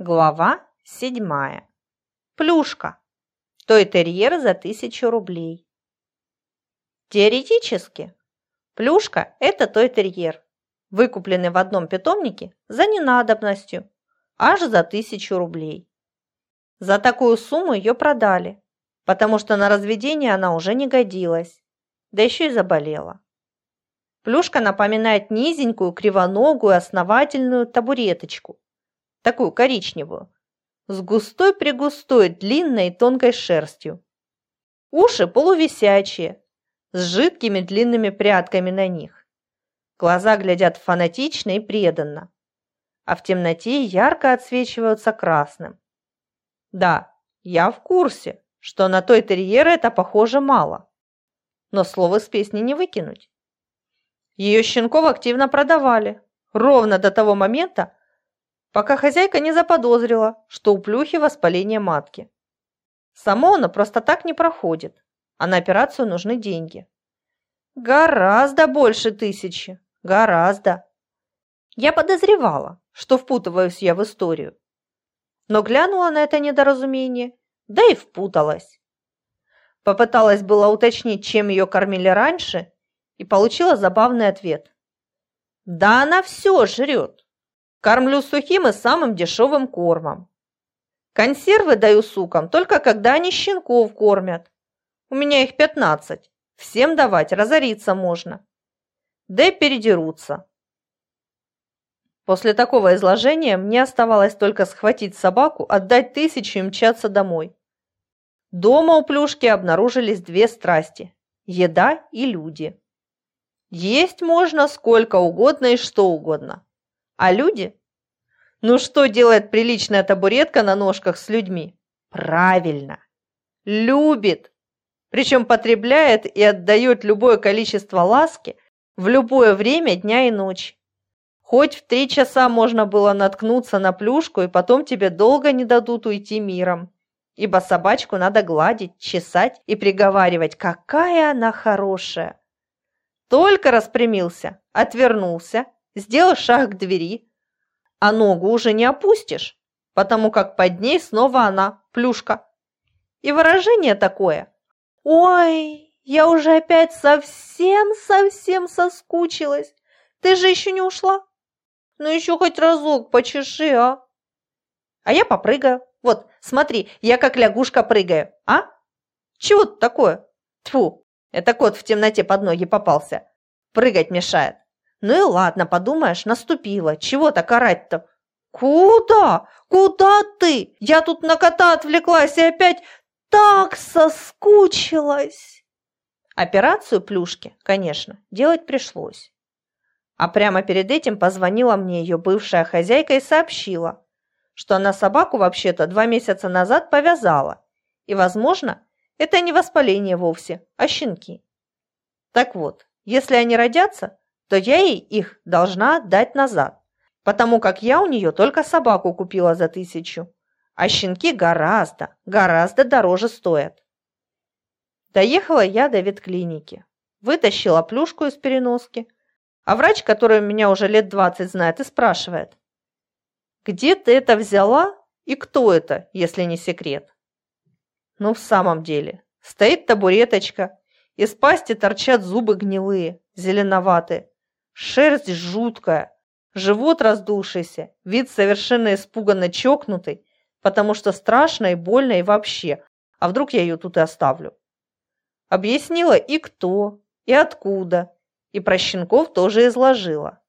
Глава седьмая. Плюшка. Той-терьер за тысячу рублей. Теоретически, плюшка – это той-терьер, выкупленный в одном питомнике за ненадобностью, аж за тысячу рублей. За такую сумму ее продали, потому что на разведение она уже не годилась, да еще и заболела. Плюшка напоминает низенькую, кривоногую, основательную табуреточку, такую коричневую, с густой-пригустой, длинной и тонкой шерстью. Уши полувисячие, с жидкими длинными прядками на них. Глаза глядят фанатично и преданно, а в темноте ярко отсвечиваются красным. Да, я в курсе, что на той терьера это похоже мало, но слово с песни не выкинуть. Ее щенков активно продавали, ровно до того момента, пока хозяйка не заподозрила, что у плюхи воспаление матки. Само оно просто так не проходит, а на операцию нужны деньги. Гораздо больше тысячи, гораздо. Я подозревала, что впутываюсь я в историю. Но глянула на это недоразумение, да и впуталась. Попыталась было уточнить, чем ее кормили раньше, и получила забавный ответ. Да она все жрет. Кормлю сухим и самым дешевым кормом. Консервы даю сукам только когда они щенков кормят. У меня их пятнадцать. Всем давать, разориться можно. Да и передерутся. После такого изложения мне оставалось только схватить собаку, отдать тысячу и мчаться домой. Дома у Плюшки обнаружились две страсти – еда и люди. Есть можно сколько угодно и что угодно. А люди? Ну что делает приличная табуретка на ножках с людьми? Правильно. Любит. Причем потребляет и отдает любое количество ласки в любое время дня и ночи. Хоть в три часа можно было наткнуться на плюшку, и потом тебе долго не дадут уйти миром. Ибо собачку надо гладить, чесать и приговаривать, какая она хорошая. Только распрямился, отвернулся, сделал шаг к двери, а ногу уже не опустишь, потому как под ней снова она, плюшка. И выражение такое «Ой, я уже опять совсем-совсем соскучилась. Ты же еще не ушла? Ну еще хоть разок почеши, а?» А я попрыгаю. Вот, смотри, я как лягушка прыгаю, а? Чего тут такое? Тьфу, это кот в темноте под ноги попался. Прыгать мешает. Ну и ладно, подумаешь, наступила. Чего так орать-то? Куда? Куда ты? Я тут на кота отвлеклась и опять так соскучилась. Операцию плюшки, конечно, делать пришлось. А прямо перед этим позвонила мне ее бывшая хозяйка и сообщила, что она собаку вообще-то два месяца назад повязала. И, возможно, это не воспаление вовсе, а щенки. Так вот, если они родятся, то я ей их должна отдать назад, потому как я у нее только собаку купила за тысячу, а щенки гораздо, гораздо дороже стоят. Доехала я до ветклиники, вытащила плюшку из переноски, а врач, который меня уже лет двадцать знает, и спрашивает, «Где ты это взяла и кто это, если не секрет?» Ну, в самом деле, стоит табуреточка, из пасти торчат зубы гнилые, зеленоватые, Шерсть жуткая, живот раздувшийся, вид совершенно испуганно чокнутый, потому что страшно и больно и вообще, а вдруг я ее тут и оставлю. Объяснила и кто, и откуда, и про щенков тоже изложила.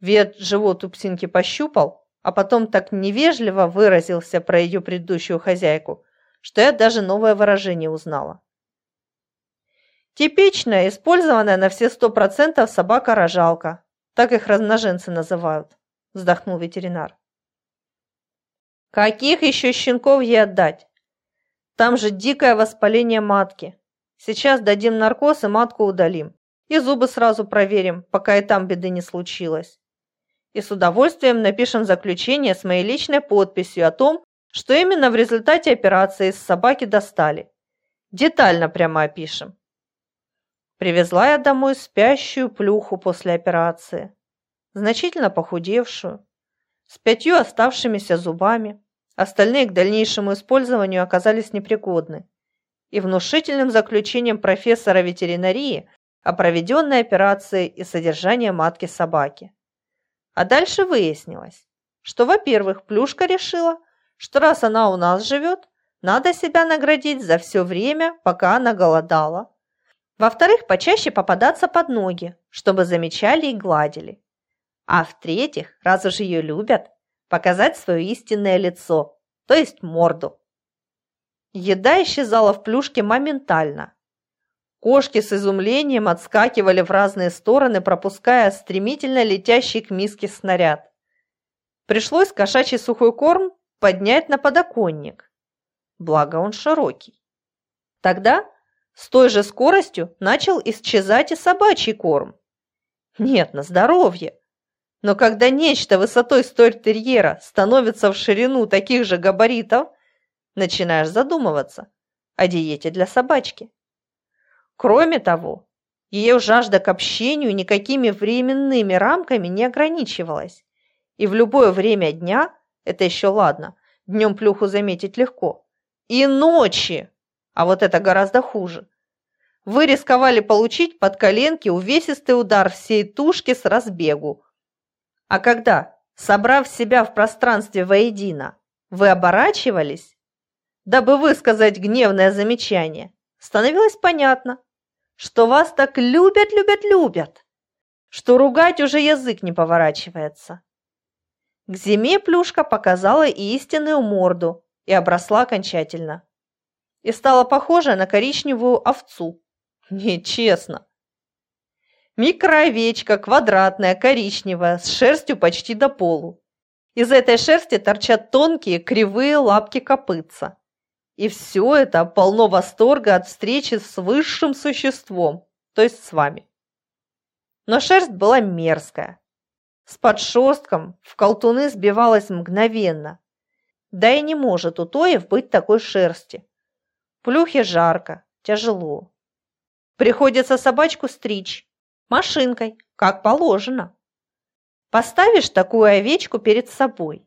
Вет живот у псинки пощупал, а потом так невежливо выразился про ее предыдущую хозяйку, что я даже новое выражение узнала. Типичная, использованная на все сто процентов собака-рожалка. Так их размноженцы называют, вздохнул ветеринар. Каких еще щенков ей отдать? Там же дикое воспаление матки. Сейчас дадим наркоз и матку удалим. И зубы сразу проверим, пока и там беды не случилось. И с удовольствием напишем заключение с моей личной подписью о том, что именно в результате операции с собаки достали. Детально прямо опишем. Привезла я домой спящую плюху после операции, значительно похудевшую, с пятью оставшимися зубами. Остальные к дальнейшему использованию оказались непригодны. И внушительным заключением профессора ветеринарии о проведенной операции и содержании матки собаки. А дальше выяснилось, что, во-первых, Плюшка решила, что раз она у нас живет, надо себя наградить за все время, пока она голодала. Во-вторых, почаще попадаться под ноги, чтобы замечали и гладили. А в-третьих, раз уж ее любят, показать свое истинное лицо, то есть морду. Еда исчезала в плюшке моментально. Кошки с изумлением отскакивали в разные стороны, пропуская стремительно летящий к миске снаряд. Пришлось кошачий сухой корм поднять на подоконник. Благо он широкий. Тогда с той же скоростью начал исчезать и собачий корм. Нет, на здоровье. Но когда нечто высотой стойр-терьера становится в ширину таких же габаритов, начинаешь задумываться о диете для собачки. Кроме того, ее жажда к общению никакими временными рамками не ограничивалась. И в любое время дня, это еще ладно, днем плюху заметить легко, и ночи, а вот это гораздо хуже, вы рисковали получить под коленки увесистый удар всей тушки с разбегу. А когда, собрав себя в пространстве воедино, вы оборачивались, дабы высказать гневное замечание, становилось понятно, что вас так любят, любят, любят, что ругать уже язык не поворачивается. К зиме Плюшка показала истинную морду и обросла окончательно. И стала похожа на коричневую овцу. Нечестно. Микроовечка, квадратная, коричневая, с шерстью почти до полу. Из этой шерсти торчат тонкие кривые лапки копытца. И все это полно восторга от встречи с высшим существом, то есть с вами. Но шерсть была мерзкая. С подшерстком в колтуны сбивалась мгновенно. Да и не может у Тоев быть такой шерсти. Плюхе жарко, тяжело. Приходится собачку стричь. Машинкой, как положено. Поставишь такую овечку перед собой,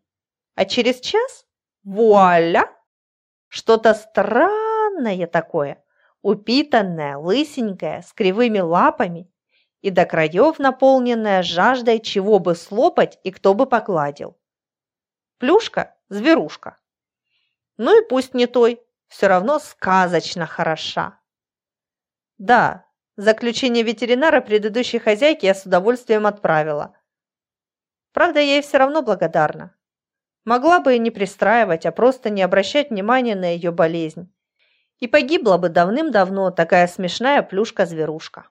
а через час – вуаля! Что-то странное такое, упитанное, лысенькое, с кривыми лапами и до краев наполненное жаждой чего бы слопать и кто бы погладил. Плюшка – зверушка. Ну и пусть не той, все равно сказочно хороша. Да, заключение ветеринара предыдущей хозяйки я с удовольствием отправила. Правда, я ей все равно благодарна. Могла бы и не пристраивать, а просто не обращать внимания на ее болезнь. И погибла бы давным-давно такая смешная плюшка-зверушка.